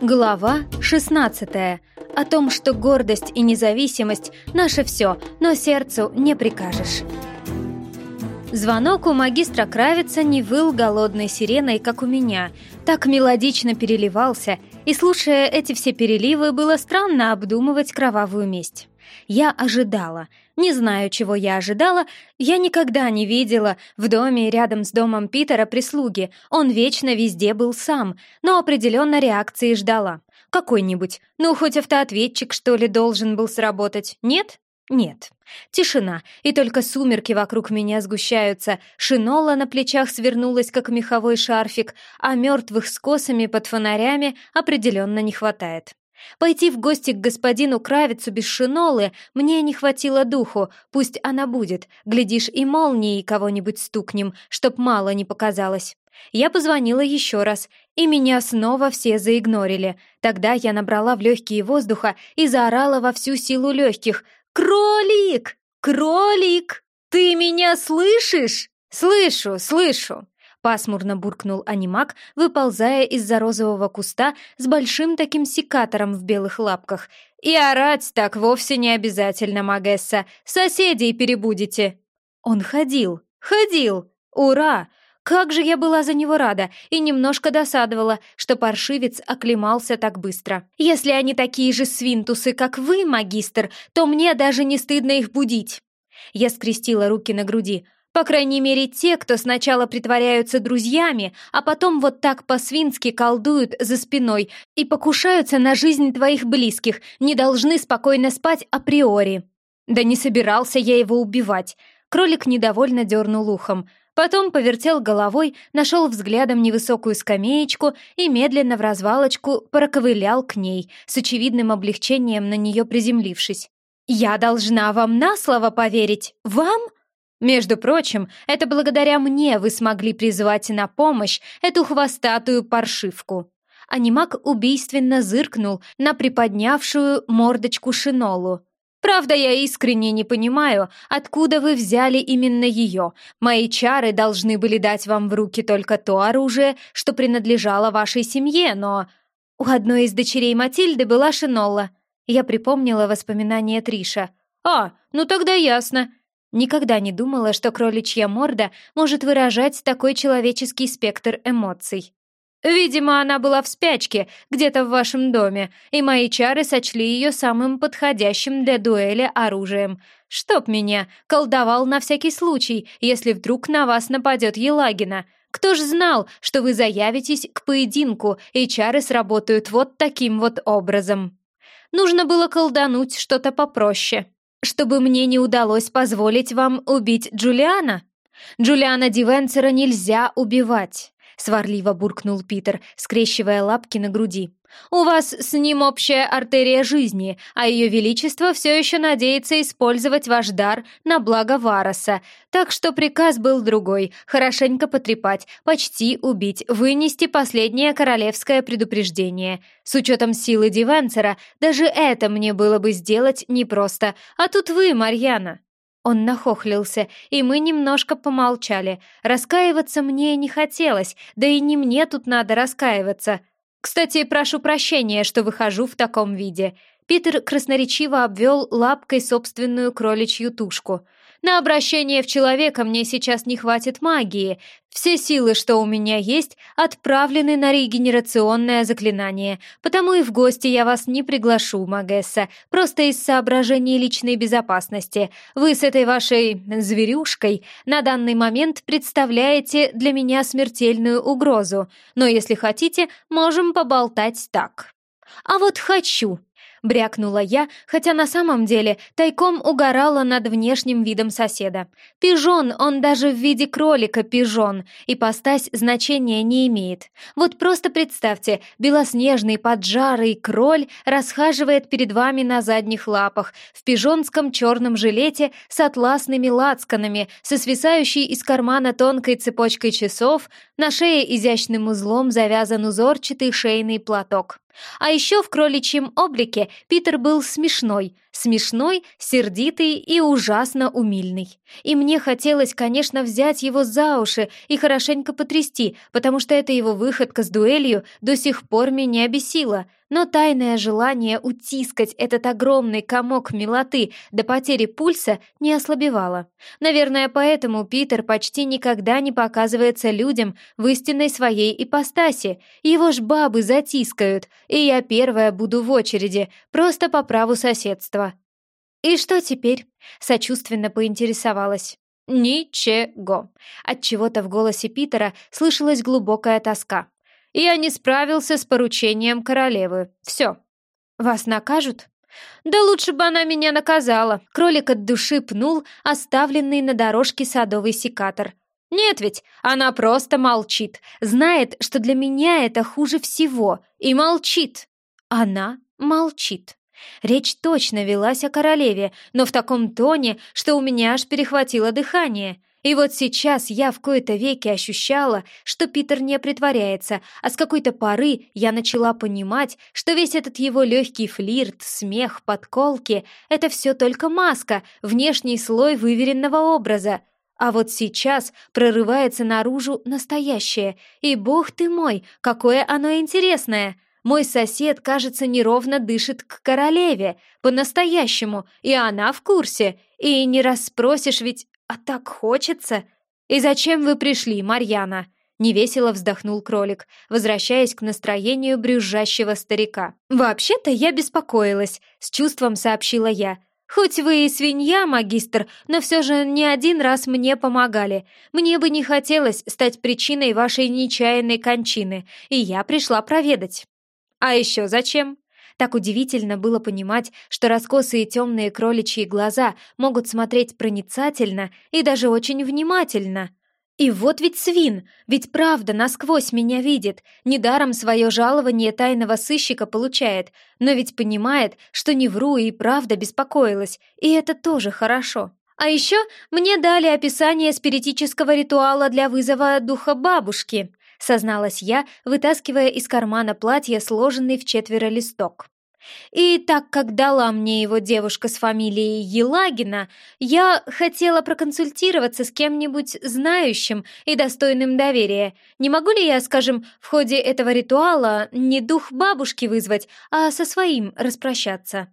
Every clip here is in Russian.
Глава 16. О том, что гордость и независимость — наше все, но сердцу не прикажешь. Звонок у магистра Кравица не выл голодной сиреной, как у меня, так мелодично переливался, и, слушая эти все переливы, было странно обдумывать кровавую месть. Я ожидала. Не знаю, чего я ожидала. Я никогда не видела в доме рядом с домом Питера прислуги. Он вечно везде был сам, но определенно реакции ждала. Какой-нибудь. Ну, хоть автоответчик, что ли, должен был сработать. Нет? Нет. Тишина, и только сумерки вокруг меня сгущаются. Шинола на плечах свернулась, как меховой шарфик, а мертвых с косами под фонарями определенно не хватает. Пойти в гости к господину Кравицу без шинолы мне не хватило духу, пусть она будет, глядишь, и молнией кого-нибудь стукнем, чтоб мало не показалось. Я позвонила еще раз, и меня снова все заигнорили. Тогда я набрала в легкие воздуха и заорала во всю силу легких «Кролик! Кролик! Ты меня слышишь?» «Слышу, слышу!» Пасмурно буркнул анимак, выползая из-за розового куста с большим таким секатором в белых лапках. «И орать так вовсе не обязательно, Магесса. Соседей перебудете!» Он ходил, ходил! Ура! Как же я была за него рада и немножко досадовала, что паршивец оклемался так быстро. Если они такие же свинтусы, как вы, магистр, то мне даже не стыдно их будить. Я скрестила руки на груди. По крайней мере, те, кто сначала притворяются друзьями, а потом вот так по-свински колдуют за спиной и покушаются на жизнь твоих близких, не должны спокойно спать априори. Да не собирался я его убивать. Кролик недовольно дернул ухом. Потом повертел головой, нашел взглядом невысокую скамеечку и медленно в развалочку проковылял к ней, с очевидным облегчением на нее приземлившись. «Я должна вам на слово поверить! Вам?» Между прочим, это благодаря мне вы смогли призвать на помощь эту хвостатую паршивку. Анимак убийственно зыркнул на приподнявшую мордочку Шинолу. Правда, я искренне не понимаю, откуда вы взяли именно ее. Мои чары должны были дать вам в руки только то оружие, что принадлежало вашей семье, но... У одной из дочерей Матильды была Шинолла. Я припомнила воспоминания Триша. «А, ну тогда ясно. Никогда не думала, что кроличья морда может выражать такой человеческий спектр эмоций. Видимо, она была в спячке где-то в вашем доме, и мои чары сочли ее самым подходящим для дуэли оружием. Чтоб меня колдовал на всякий случай, если вдруг на вас нападет Елагина. Кто ж знал, что вы заявитесь к поединку, и чары сработают вот таким вот образом? Нужно было колдануть что-то попроще чтобы мне не удалось позволить вам убить Джулиана? Джулиана Дивенцера нельзя убивать!» Сварливо буркнул Питер, скрещивая лапки на груди. «У вас с ним общая артерия жизни, а ее величество все еще надеется использовать ваш дар на благо Вароса, так что приказ был другой — хорошенько потрепать, почти убить, вынести последнее королевское предупреждение. С учетом силы Дивенцера, даже это мне было бы сделать непросто, а тут вы, Марьяна». Он нахохлился, и мы немножко помолчали. Раскаиваться мне не хотелось, да и не мне тут надо раскаиваться. Кстати, прошу прощения, что выхожу в таком виде. Питер красноречиво обвел лапкой собственную кроличью тушку. На обращение в человека мне сейчас не хватит магии. Все силы, что у меня есть, отправлены на регенерационное заклинание, потому и в гости я вас не приглашу, Магесса, просто из соображений личной безопасности. Вы с этой вашей зверюшкой на данный момент представляете для меня смертельную угрозу, но если хотите, можем поболтать так. А вот хочу, брякнула я, хотя на самом деле тайком угорала над внешним видом соседа. Пижон, он даже в виде кролика пижон, и постась значения не имеет. Вот просто представьте, белоснежный поджарый кроль расхаживает перед вами на задних лапах, в пижонском черном жилете с атласными лацканами, со свисающей из кармана тонкой цепочкой часов, на шее изящным узлом завязан узорчатый шейный платок. А еще в кроличьем облике Питер был смешной, Смешной, сердитый и ужасно умильный. И мне хотелось, конечно, взять его за уши и хорошенько потрясти, потому что эта его выходка с дуэлью до сих пор меня бесила. Но тайное желание утискать этот огромный комок милоты до потери пульса не ослабевало. Наверное, поэтому Питер почти никогда не показывается людям в истинной своей ипостаси. Его ж бабы затискают, и я первая буду в очереди, просто по праву соседства. «И что теперь?» — сочувственно поинтересовалась. «Ничего». От чего то в голосе Питера слышалась глубокая тоска. «Я не справился с поручением королевы. Все». «Вас накажут?» «Да лучше бы она меня наказала!» Кролик от души пнул оставленный на дорожке садовый секатор. «Нет ведь, она просто молчит, знает, что для меня это хуже всего, и молчит!» Она молчит. Речь точно велась о королеве, но в таком тоне, что у меня аж перехватило дыхание. И вот сейчас я в кои-то веки ощущала, что Питер не притворяется, а с какой-то поры я начала понимать, что весь этот его легкий флирт, смех, подколки — это все только маска, внешний слой выверенного образа. А вот сейчас прорывается наружу настоящее, и, бог ты мой, какое оно интересное — мой сосед, кажется, неровно дышит к королеве, по-настоящему, и она в курсе. И не расспросишь ведь, а так хочется. И зачем вы пришли, Марьяна?» Невесело вздохнул кролик, возвращаясь к настроению брюзжащего старика. «Вообще-то я беспокоилась», — с чувством сообщила я. «Хоть вы и свинья, магистр, но все же не один раз мне помогали. Мне бы не хотелось стать причиной вашей нечаянной кончины, и я пришла проведать». А еще зачем? Так удивительно было понимать, что раскосые темные кроличьи глаза могут смотреть проницательно и даже очень внимательно. И вот ведь свин, ведь правда насквозь меня видит, недаром свое жалование тайного сыщика получает, но ведь понимает, что не вру и правда беспокоилась, и это тоже хорошо. А еще мне дали описание спиритического ритуала для вызова духа бабушки созналась я, вытаскивая из кармана платья сложенный в четверо листок. И так как дала мне его девушка с фамилией Елагина, я хотела проконсультироваться с кем-нибудь знающим и достойным доверия. Не могу ли я, скажем, в ходе этого ритуала не дух бабушки вызвать, а со своим распрощаться?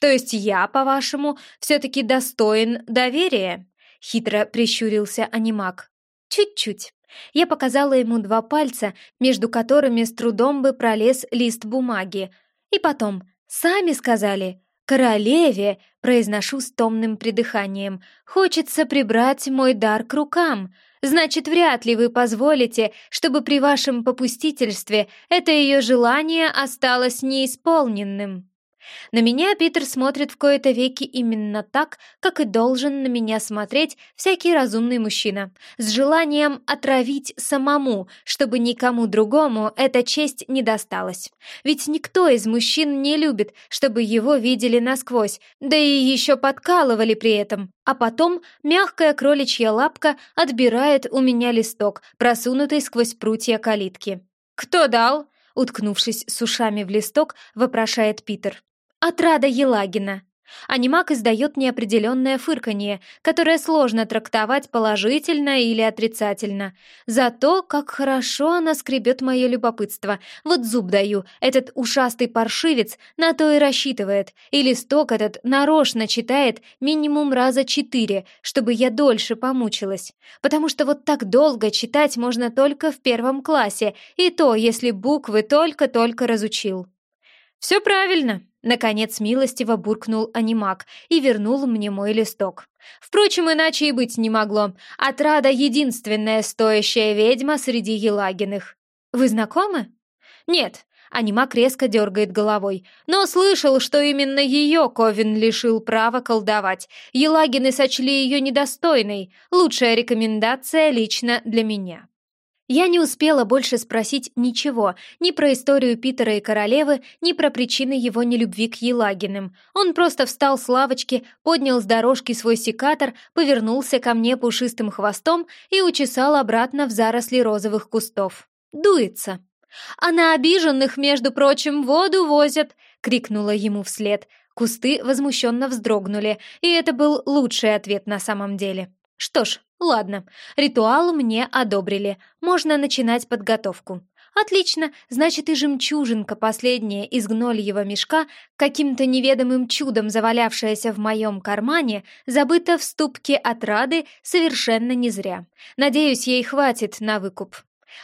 То есть я, по-вашему, все-таки достоин доверия? Хитро прищурился анимак. Чуть-чуть. Я показала ему два пальца, между которыми с трудом бы пролез лист бумаги. И потом, сами сказали, «Королеве», — произношу с томным придыханием, «хочется прибрать мой дар к рукам. Значит, вряд ли вы позволите, чтобы при вашем попустительстве это ее желание осталось неисполненным». На меня Питер смотрит в кои-то веки именно так, как и должен на меня смотреть всякий разумный мужчина, с желанием отравить самому, чтобы никому другому эта честь не досталась. Ведь никто из мужчин не любит, чтобы его видели насквозь, да и еще подкалывали при этом. А потом мягкая кроличья лапка отбирает у меня листок, просунутый сквозь прутья калитки. «Кто дал?» Уткнувшись с ушами в листок, вопрошает Питер. Отрада Елагина. Анимак издает неопределенное фырканье, которое сложно трактовать положительно или отрицательно. Зато, как хорошо она скребет мое любопытство. Вот зуб даю, этот ушастый паршивец на то и рассчитывает. И листок этот нарочно читает минимум раза четыре, чтобы я дольше помучилась. Потому что вот так долго читать можно только в первом классе, и то, если буквы только-только разучил. «Все правильно», Наконец милостиво буркнул анимак и вернул мне мой листок. Впрочем, иначе и быть не могло. Отрада — единственная стоящая ведьма среди Елагиных. Вы знакомы? Нет. Анимак резко дергает головой. Но слышал, что именно ее Ковин лишил права колдовать. Елагины сочли ее недостойной. Лучшая рекомендация лично для меня. Я не успела больше спросить ничего, ни про историю Питера и королевы, ни про причины его нелюбви к Елагиным. Он просто встал с лавочки, поднял с дорожки свой секатор, повернулся ко мне пушистым хвостом и учесал обратно в заросли розовых кустов. Дуется. «А на обиженных, между прочим, воду возят!» — крикнула ему вслед. Кусты возмущенно вздрогнули, и это был лучший ответ на самом деле. Что ж, ладно, ритуал мне одобрили, можно начинать подготовку. Отлично, значит и жемчужинка последняя из гнольего мешка, каким-то неведомым чудом завалявшаяся в моем кармане, забыта в ступке отрады совершенно не зря. Надеюсь, ей хватит на выкуп.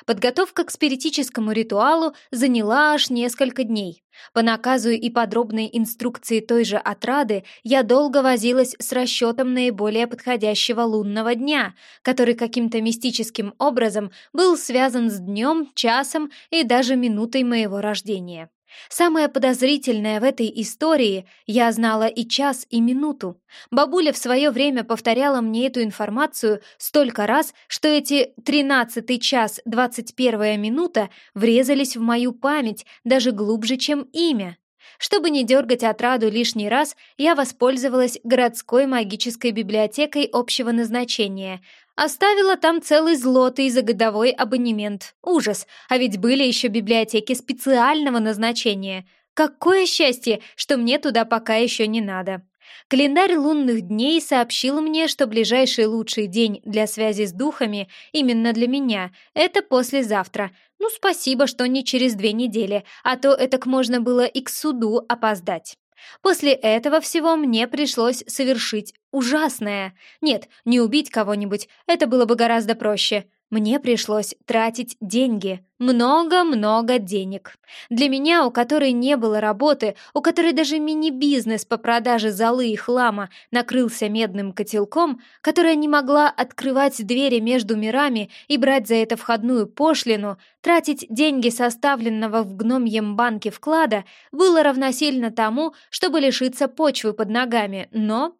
Подготовка к спиритическому ритуалу заняла аж несколько дней. По наказу и подробной инструкции той же отрады я долго возилась с расчетом наиболее подходящего лунного дня, который каким-то мистическим образом был связан с днем, часом и даже минутой моего рождения. Самое подозрительное в этой истории я знала и час, и минуту. Бабуля в свое время повторяла мне эту информацию столько раз, что эти тринадцатый час двадцать первая минута врезались в мою память даже глубже, чем имя. Чтобы не дергать отраду лишний раз, я воспользовалась городской магической библиотекой общего назначения, Оставила там целый злотый за годовой абонемент. Ужас, а ведь были еще библиотеки специального назначения. Какое счастье, что мне туда пока еще не надо. Календарь лунных дней сообщил мне, что ближайший лучший день для связи с духами именно для меня — это послезавтра. Ну, спасибо, что не через две недели, а то этак можно было и к суду опоздать. После этого всего мне пришлось совершить ужасное. Нет, не убить кого-нибудь, это было бы гораздо проще. Мне пришлось тратить деньги, много-много денег. Для меня, у которой не было работы, у которой даже мини-бизнес по продаже золы и хлама накрылся медным котелком, которая не могла открывать двери между мирами и брать за это входную пошлину, тратить деньги составленного в гномьем банке вклада было равносильно тому, чтобы лишиться почвы под ногами, но...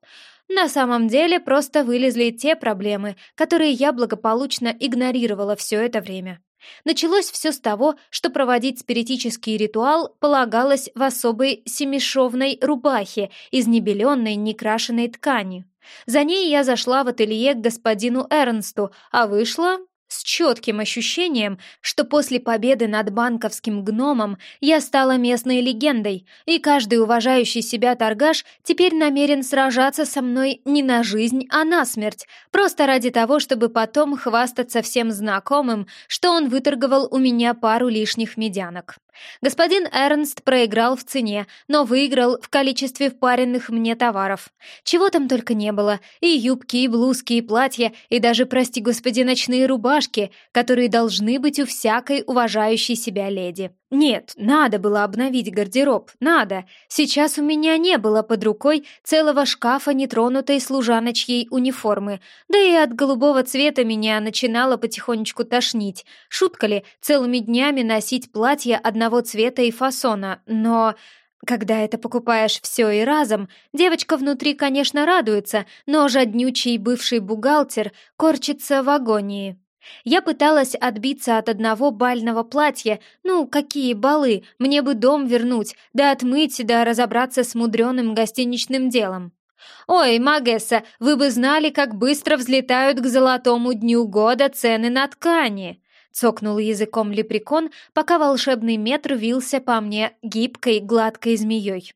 На самом деле просто вылезли те проблемы, которые я благополучно игнорировала все это время. Началось все с того, что проводить спиритический ритуал полагалось в особой семишовной рубахе из небеленной некрашенной ткани. За ней я зашла в ателье к господину Эрнсту, а вышла с четким ощущением, что после победы над банковским гномом я стала местной легендой, и каждый уважающий себя торгаш теперь намерен сражаться со мной не на жизнь, а на смерть, просто ради того, чтобы потом хвастаться всем знакомым, что он выторговал у меня пару лишних медянок. Господин Эрнст проиграл в цене, но выиграл в количестве впаренных мне товаров. Чего там только не было, и юбки, и блузки, и платья, и даже, прости господи, ночные рубашки, которые должны быть у всякой уважающей себя леди. Нет, надо было обновить гардероб, надо. Сейчас у меня не было под рукой целого шкафа нетронутой служаночьей униформы, да и от голубого цвета меня начинало потихонечку тошнить. Шутка ли, целыми днями носить платье одного цвета и фасона, но... Когда это покупаешь все и разом, девочка внутри, конечно, радуется, но жаднючий бывший бухгалтер корчится в агонии. Я пыталась отбиться от одного бального платья. Ну, какие балы? Мне бы дом вернуть, да отмыть, да разобраться с мудреным гостиничным делом. «Ой, Магесса, вы бы знали, как быстро взлетают к золотому дню года цены на ткани!» Цокнул языком лепрекон, пока волшебный метр вился по мне гибкой, гладкой змеей.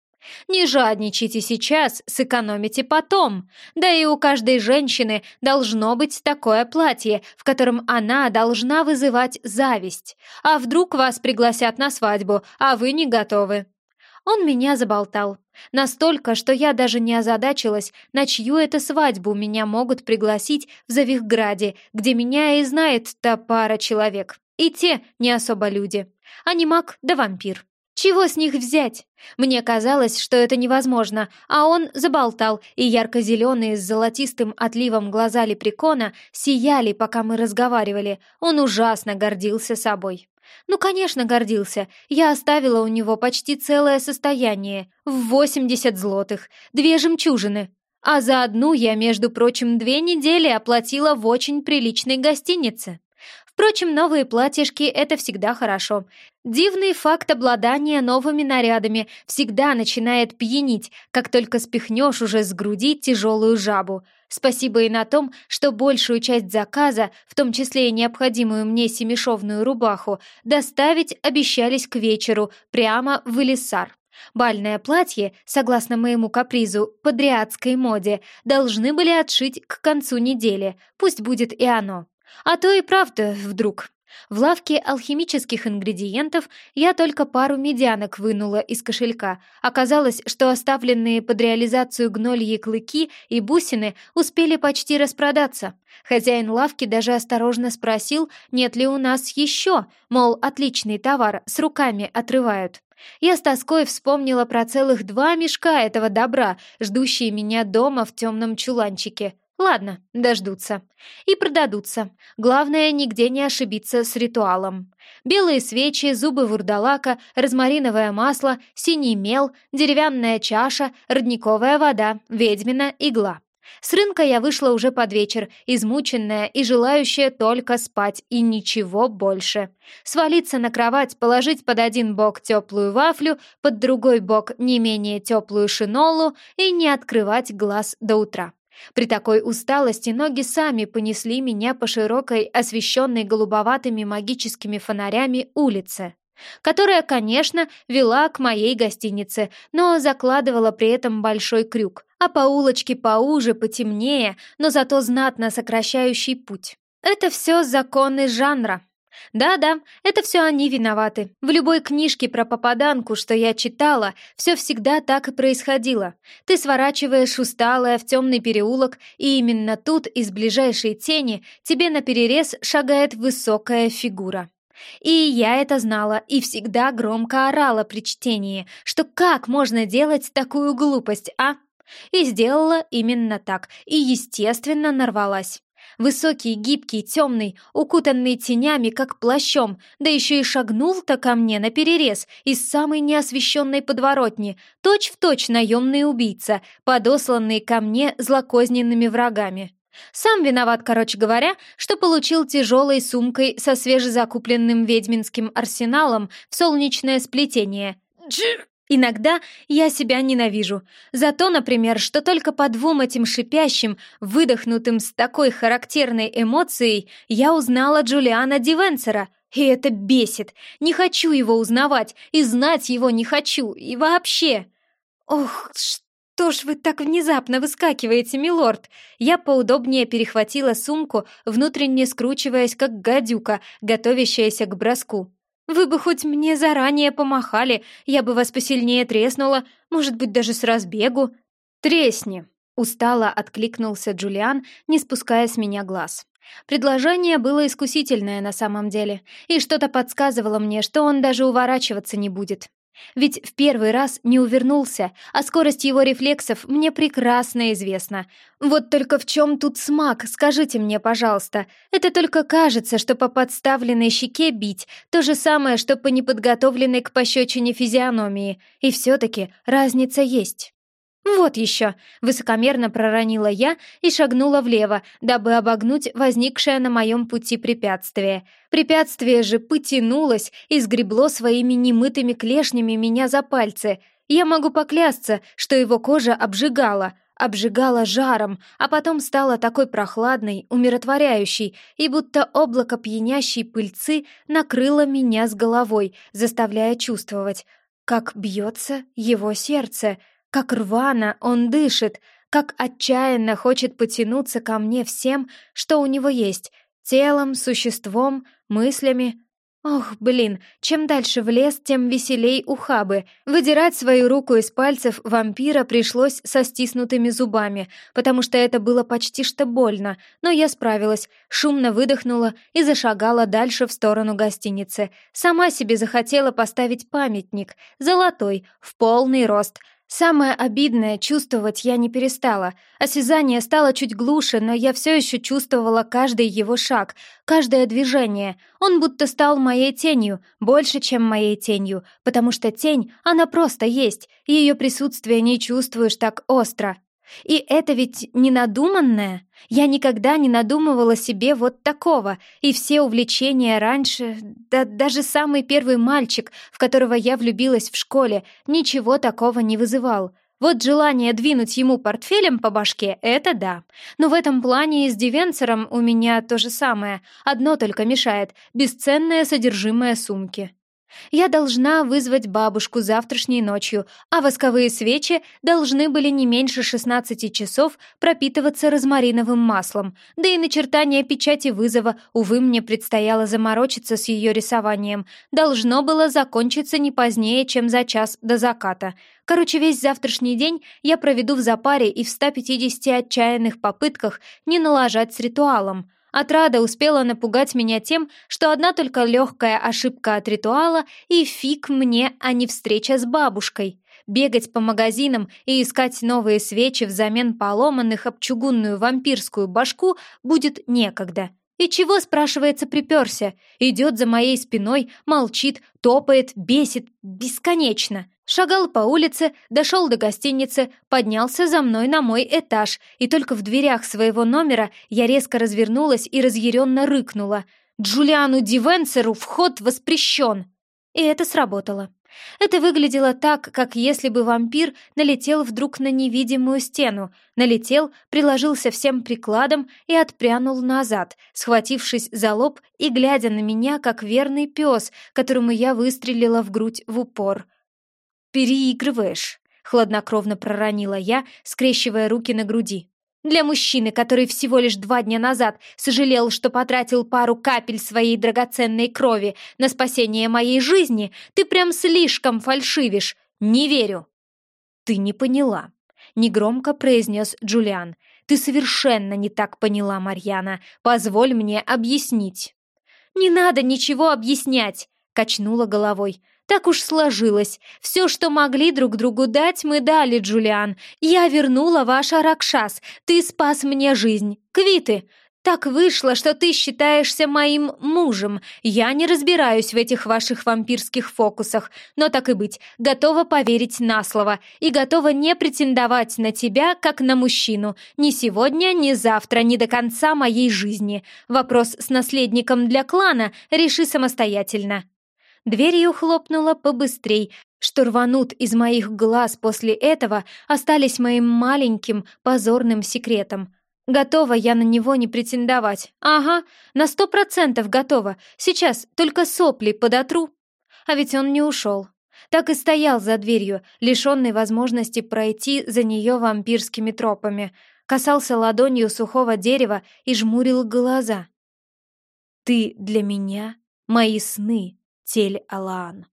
Не жадничайте сейчас, сэкономите потом. Да и у каждой женщины должно быть такое платье, в котором она должна вызывать зависть. А вдруг вас пригласят на свадьбу, а вы не готовы? Он меня заболтал. Настолько, что я даже не озадачилась, на чью это свадьбу меня могут пригласить в Завихграде, где меня и знает та пара человек. И те не особо люди. Анимак да вампир. Чего с них взять? Мне казалось, что это невозможно, а он заболтал, и ярко-зеленые с золотистым отливом глаза лепрекона сияли, пока мы разговаривали. Он ужасно гордился собой. Ну, конечно, гордился. Я оставила у него почти целое состояние в 80 злотых, две жемчужины. А за одну я, между прочим, две недели оплатила в очень приличной гостинице. Впрочем, новые платьишки — это всегда хорошо. Дивный факт обладания новыми нарядами всегда начинает пьянить, как только спихнешь уже с груди тяжелую жабу. Спасибо и на том, что большую часть заказа, в том числе и необходимую мне семишовную рубаху, доставить обещались к вечеру прямо в Элисар. Бальное платье, согласно моему капризу, по дриадской моде, должны были отшить к концу недели, пусть будет и оно. А то и правда вдруг. В лавке алхимических ингредиентов я только пару медянок вынула из кошелька. Оказалось, что оставленные под реализацию гнольи клыки и бусины успели почти распродаться. Хозяин лавки даже осторожно спросил, нет ли у нас еще, мол, отличный товар, с руками отрывают. Я с тоской вспомнила про целых два мешка этого добра, ждущие меня дома в темном чуланчике. Ладно, дождутся. И продадутся. Главное, нигде не ошибиться с ритуалом. Белые свечи, зубы вурдалака, розмариновое масло, синий мел, деревянная чаша, родниковая вода, ведьмина игла. С рынка я вышла уже под вечер, измученная и желающая только спать и ничего больше. Свалиться на кровать, положить под один бок теплую вафлю, под другой бок не менее теплую шинолу и не открывать глаз до утра. При такой усталости ноги сами понесли меня по широкой, освещенной голубоватыми магическими фонарями улице, которая, конечно, вела к моей гостинице, но закладывала при этом большой крюк, а по улочке поуже, потемнее, но зато знатно сокращающий путь. Это все законы жанра, да-да, это все они виноваты. В любой книжке про попаданку, что я читала, все всегда так и происходило. Ты сворачиваешь усталая в темный переулок, и именно тут, из ближайшей тени, тебе наперерез шагает высокая фигура. И я это знала и всегда громко орала при чтении, что как можно делать такую глупость, а? И сделала именно так, и, естественно, нарвалась. Высокий, гибкий, темный, укутанный тенями, как плащом, да еще и шагнул-то ко мне на перерез из самой неосвещенной подворотни, точь-в-точь наемный убийца, подосланный ко мне злокозненными врагами. Сам виноват, короче говоря, что получил тяжелой сумкой со свежезакупленным ведьминским арсеналом в солнечное сплетение. Джи! Иногда я себя ненавижу. За то, например, что только по двум этим шипящим, выдохнутым с такой характерной эмоцией, я узнала Джулиана Дивенсера. И это бесит. Не хочу его узнавать, и знать его не хочу, и вообще. Ох, что ж вы так внезапно выскакиваете, милорд? Я поудобнее перехватила сумку, внутренне скручиваясь, как гадюка, готовящаяся к броску. Вы бы хоть мне заранее помахали, я бы вас посильнее треснула, может быть, даже с разбегу. Тресни!» Устало откликнулся Джулиан, не спуская с меня глаз. Предложение было искусительное на самом деле, и что-то подсказывало мне, что он даже уворачиваться не будет. Ведь в первый раз не увернулся, а скорость его рефлексов мне прекрасно известна. Вот только в чем тут смак, скажите мне, пожалуйста. Это только кажется, что по подставленной щеке бить то же самое, что по неподготовленной к пощечине физиономии. И все-таки разница есть. «Вот еще!» — высокомерно проронила я и шагнула влево, дабы обогнуть возникшее на моем пути препятствие. Препятствие же потянулось и сгребло своими немытыми клешнями меня за пальцы. Я могу поклясться, что его кожа обжигала, обжигала жаром, а потом стала такой прохладной, умиротворяющей, и будто облако пьянящей пыльцы накрыло меня с головой, заставляя чувствовать, как бьется его сердце — как рвано он дышит, как отчаянно хочет потянуться ко мне всем, что у него есть, телом, существом, мыслями. Ох, блин, чем дальше в лес, тем веселей ухабы. Выдирать свою руку из пальцев вампира пришлось со стиснутыми зубами, потому что это было почти что больно, но я справилась, шумно выдохнула и зашагала дальше в сторону гостиницы. Сама себе захотела поставить памятник, золотой, в полный рост — Самое обидное, чувствовать я не перестала. Осязание стало чуть глуше, но я все еще чувствовала каждый его шаг, каждое движение. Он будто стал моей тенью, больше, чем моей тенью, потому что тень, она просто есть, и ее присутствие не чувствуешь так остро. И это ведь не надуманное. Я никогда не надумывала себе вот такого, и все увлечения раньше, да даже самый первый мальчик, в которого я влюбилась в школе, ничего такого не вызывал. Вот желание двинуть ему портфелем по башке — это да. Но в этом плане и с Дивенцером у меня то же самое. Одно только мешает — бесценное содержимое сумки. Я должна вызвать бабушку завтрашней ночью, а восковые свечи должны были не меньше 16 часов пропитываться розмариновым маслом, да и начертание печати вызова, увы, мне предстояло заморочиться с ее рисованием, должно было закончиться не позднее, чем за час до заката. Короче, весь завтрашний день я проведу в запаре и в 150 отчаянных попытках не налажать с ритуалом. Отрада успела напугать меня тем, что одна только легкая ошибка от ритуала и фиг мне, а не встреча с бабушкой. Бегать по магазинам и искать новые свечи взамен поломанных об чугунную вампирскую башку будет некогда. И чего, спрашивается, приперся? Идет за моей спиной, молчит, топает, бесит, бесконечно. Шагал по улице, дошел до гостиницы, поднялся за мной на мой этаж, и только в дверях своего номера я резко развернулась и разъяренно рыкнула. «Джулиану Дивенсеру вход воспрещен!» И это сработало. Это выглядело так, как если бы вампир налетел вдруг на невидимую стену, налетел, приложился всем прикладом и отпрянул назад, схватившись за лоб и глядя на меня, как верный пес, которому я выстрелила в грудь в упор переигрываешь», — хладнокровно проронила я, скрещивая руки на груди. «Для мужчины, который всего лишь два дня назад сожалел, что потратил пару капель своей драгоценной крови на спасение моей жизни, ты прям слишком фальшивишь. Не верю». «Ты не поняла», — негромко произнес Джулиан. «Ты совершенно не так поняла, Марьяна. Позволь мне объяснить». «Не надо ничего объяснять», — качнула головой. Так уж сложилось. Все, что могли друг другу дать, мы дали, Джулиан. Я вернула ваш Аракшас. Ты спас мне жизнь. Квиты. Так вышло, что ты считаешься моим мужем. Я не разбираюсь в этих ваших вампирских фокусах, но так и быть, готова поверить на слово и готова не претендовать на тебя, как на мужчину. Ни сегодня, ни завтра, ни до конца моей жизни. Вопрос с наследником для клана реши самостоятельно. Дверью хлопнула побыстрей, что рванут из моих глаз после этого остались моим маленьким позорным секретом. Готова я на него не претендовать. Ага, на сто процентов готова. Сейчас только сопли подотру. А ведь он не ушел. Так и стоял за дверью, лишенный возможности пройти за нее вампирскими тропами. Касался ладонью сухого дерева и жмурил глаза. «Ты для меня мои сны», Тель-Алаан.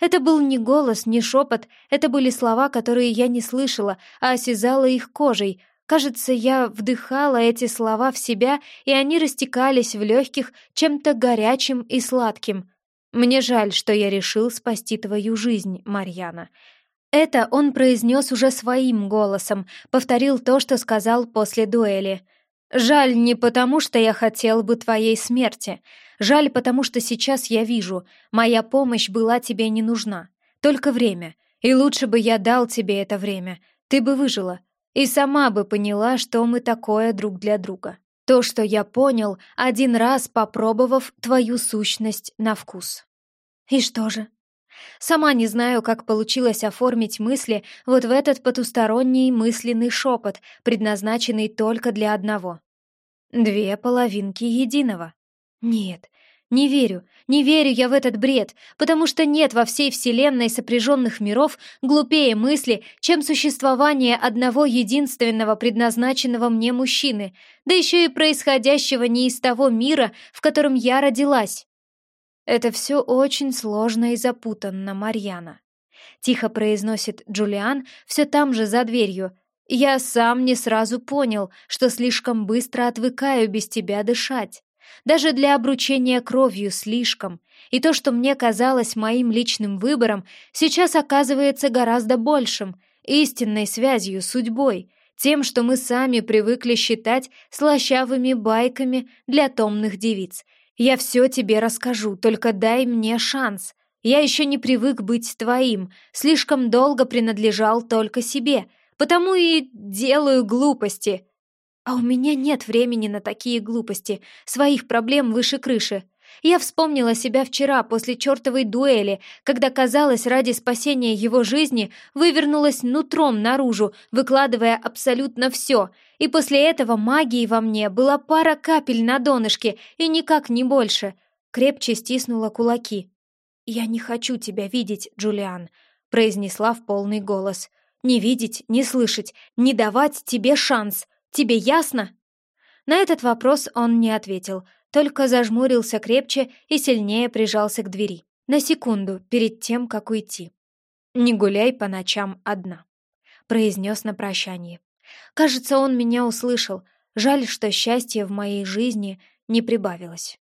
Это был не голос, не шепот, это были слова, которые я не слышала, а осязала их кожей. Кажется, я вдыхала эти слова в себя, и они растекались в легких чем-то горячим и сладким. «Мне жаль, что я решил спасти твою жизнь, Марьяна». Это он произнес уже своим голосом, повторил то, что сказал после дуэли — Жаль не потому, что я хотел бы твоей смерти. Жаль потому, что сейчас я вижу, моя помощь была тебе не нужна. Только время. И лучше бы я дал тебе это время. Ты бы выжила. И сама бы поняла, что мы такое друг для друга. То, что я понял, один раз попробовав твою сущность на вкус. И что же? Сама не знаю, как получилось оформить мысли вот в этот потусторонний мысленный шепот, предназначенный только для одного. Две половинки единого. Нет, не верю, не верю я в этот бред, потому что нет во всей вселенной сопряженных миров глупее мысли, чем существование одного единственного предназначенного мне мужчины, да еще и происходящего не из того мира, в котором я родилась. «Это все очень сложно и запутанно, Марьяна», — тихо произносит Джулиан все там же за дверью. «Я сам не сразу понял, что слишком быстро отвыкаю без тебя дышать. Даже для обручения кровью слишком. И то, что мне казалось моим личным выбором, сейчас оказывается гораздо большим, истинной связью, судьбой, тем, что мы сами привыкли считать слащавыми байками для томных девиц — я все тебе расскажу, только дай мне шанс. Я еще не привык быть твоим, слишком долго принадлежал только себе, потому и делаю глупости. А у меня нет времени на такие глупости, своих проблем выше крыши. Я вспомнила себя вчера после чертовой дуэли, когда, казалось, ради спасения его жизни вывернулась нутром наружу, выкладывая абсолютно все, и после этого магии во мне была пара капель на донышке и никак не больше. Крепче стиснула кулаки. «Я не хочу тебя видеть, Джулиан», — произнесла в полный голос. «Не видеть, не слышать, не давать тебе шанс. Тебе ясно?» На этот вопрос он не ответил, только зажмурился крепче и сильнее прижался к двери. На секунду, перед тем, как уйти. «Не гуляй по ночам одна», — произнес на прощание. Кажется, он меня услышал. Жаль, что счастья в моей жизни не прибавилось.